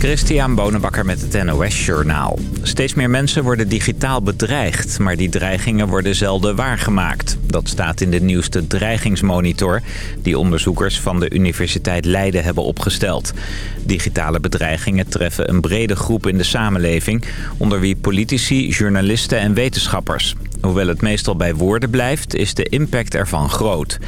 Christian Bonenbakker met het NOS Journaal. Steeds meer mensen worden digitaal bedreigd, maar die dreigingen worden zelden waargemaakt. Dat staat in de nieuwste dreigingsmonitor die onderzoekers van de Universiteit Leiden hebben opgesteld. Digitale bedreigingen treffen een brede groep in de samenleving, onder wie politici, journalisten en wetenschappers. Hoewel het meestal bij woorden blijft, is de impact ervan groot.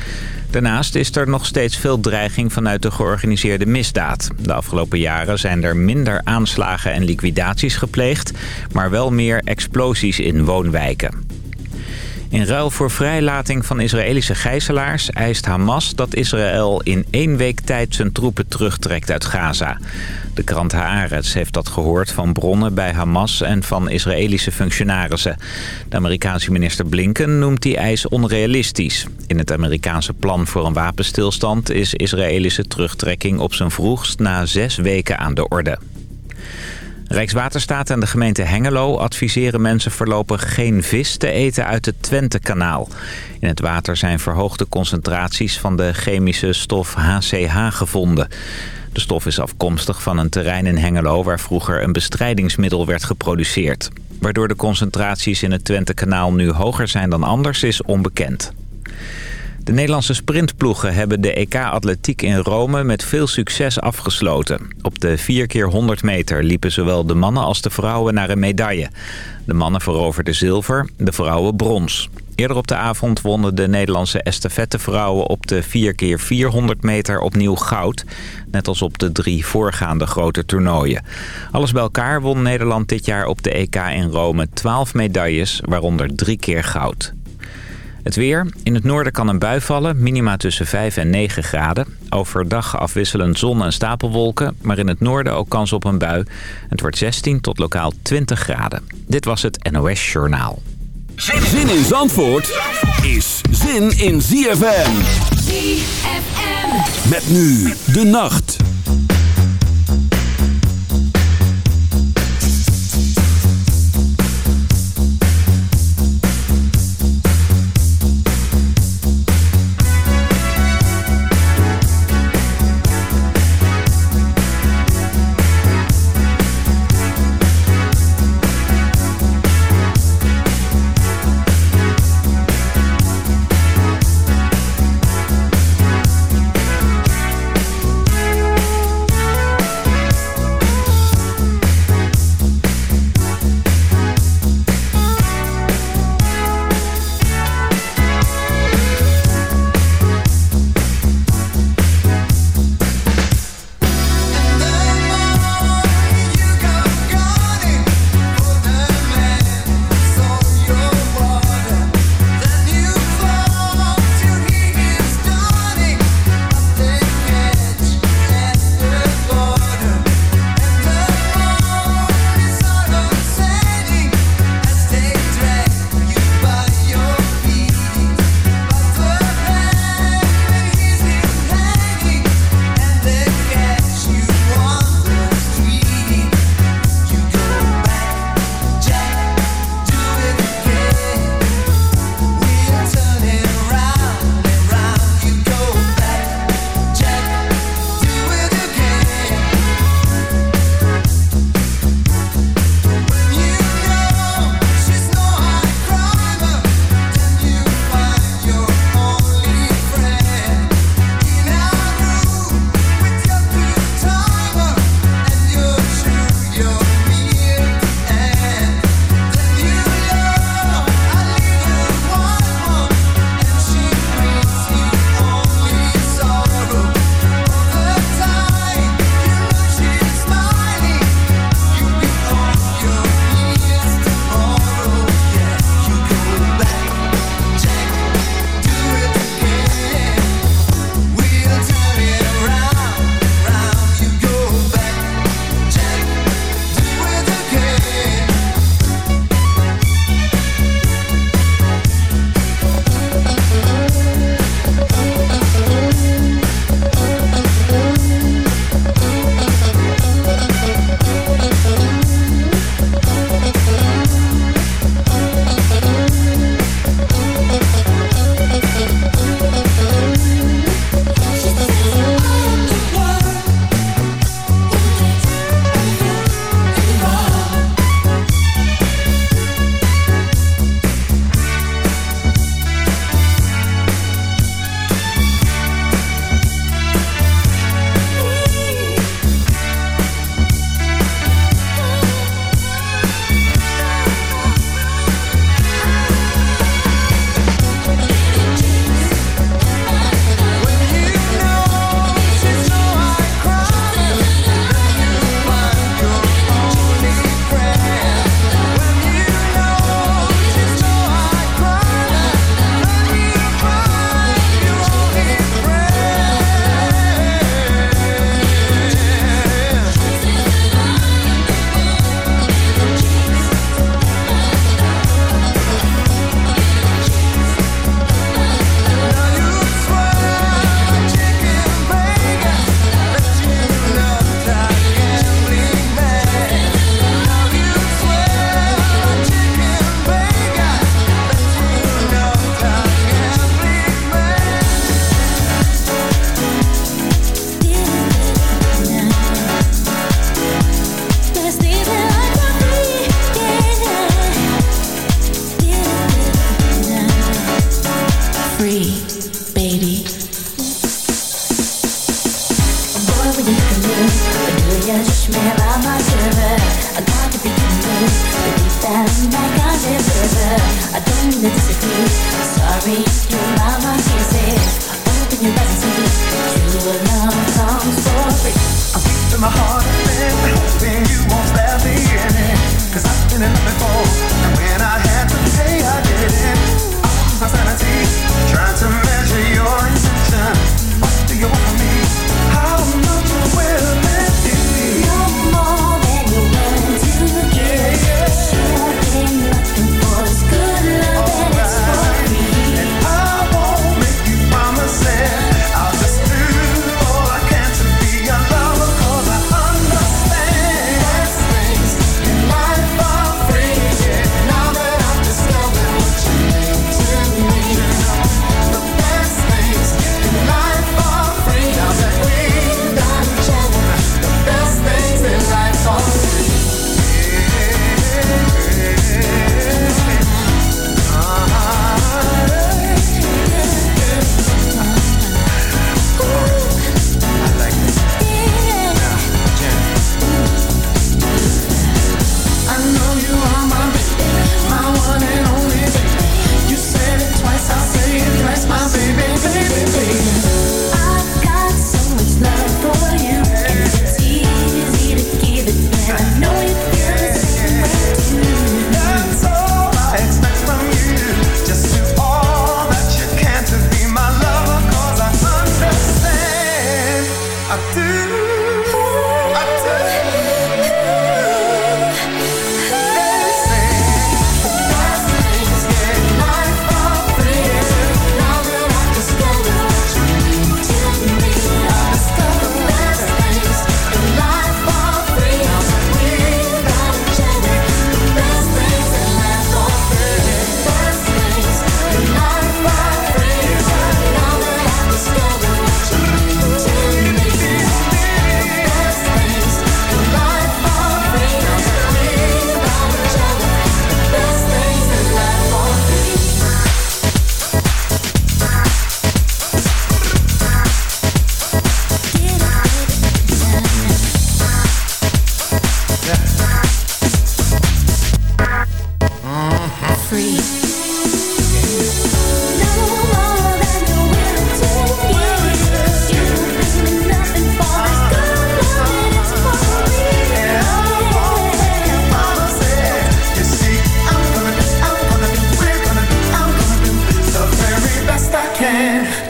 Daarnaast is er nog steeds veel dreiging vanuit de georganiseerde misdaad. De afgelopen jaren zijn er minder aanslagen en liquidaties gepleegd... maar wel meer explosies in woonwijken. In ruil voor vrijlating van Israëlische gijzelaars eist Hamas dat Israël in één week tijd zijn troepen terugtrekt uit Gaza. De krant Haaretz heeft dat gehoord van bronnen bij Hamas en van Israëlische functionarissen. De Amerikaanse minister Blinken noemt die eis onrealistisch. In het Amerikaanse plan voor een wapenstilstand is Israëlische terugtrekking op zijn vroegst na zes weken aan de orde. Rijkswaterstaat en de gemeente Hengelo adviseren mensen voorlopig geen vis te eten uit het Twentekanaal. In het water zijn verhoogde concentraties van de chemische stof HCH gevonden. De stof is afkomstig van een terrein in Hengelo waar vroeger een bestrijdingsmiddel werd geproduceerd. Waardoor de concentraties in het Twentekanaal nu hoger zijn dan anders is onbekend. De Nederlandse sprintploegen hebben de EK-atletiek in Rome met veel succes afgesloten. Op de 4 keer 100 meter liepen zowel de mannen als de vrouwen naar een medaille. De mannen veroverden zilver, de vrouwen brons. Eerder op de avond wonnen de Nederlandse estafettevrouwen op de 4 keer 400 meter opnieuw goud. Net als op de drie voorgaande grote toernooien. Alles bij elkaar won Nederland dit jaar op de EK in Rome 12 medailles, waaronder drie keer goud. Het weer. In het noorden kan een bui vallen. Minima tussen 5 en 9 graden. Overdag afwisselend zon en stapelwolken. Maar in het noorden ook kans op een bui. Het wordt 16 tot lokaal 20 graden. Dit was het NOS Journaal. Zin in Zandvoort is zin in ZFM. ZFM. Met nu de nacht.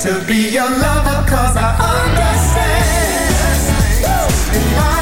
to be your lover cause I understand. Woo!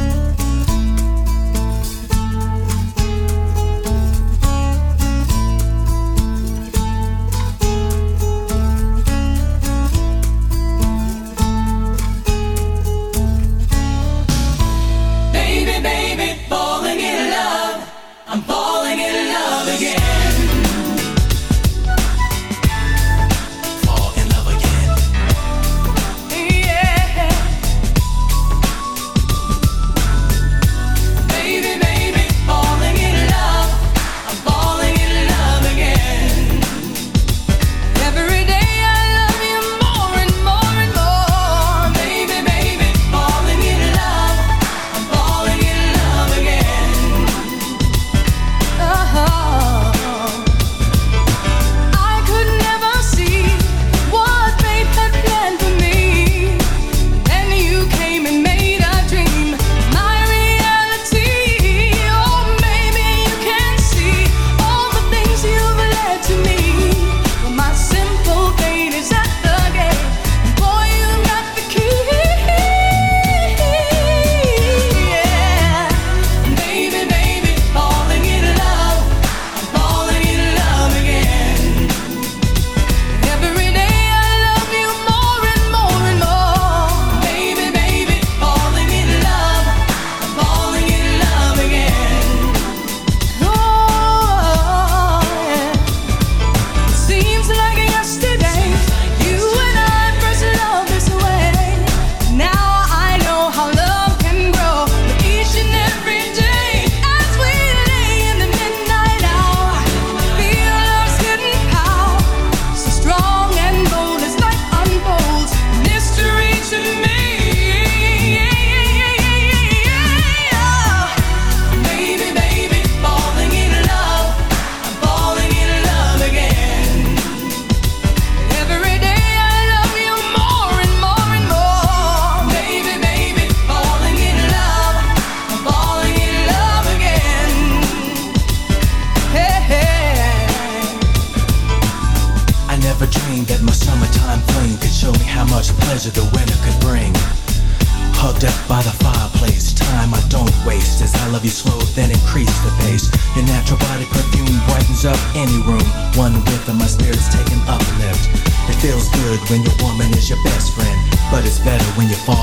When you fall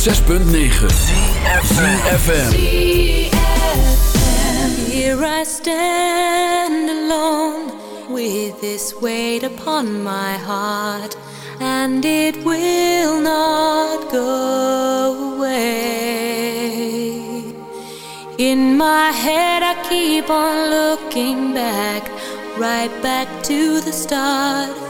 106.9 CFFM Here I stand alone With this weight upon my heart And it will not go away. In my head I keep on looking back Right back to the start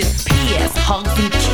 P.S. And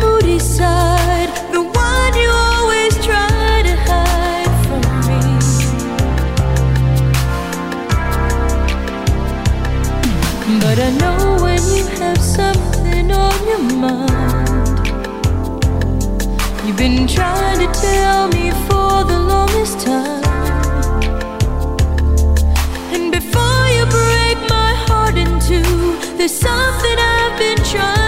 Moody side, the one you always try to hide from me. But I know when you have something on your mind, you've been trying to tell me for the longest time. There's something I've been trying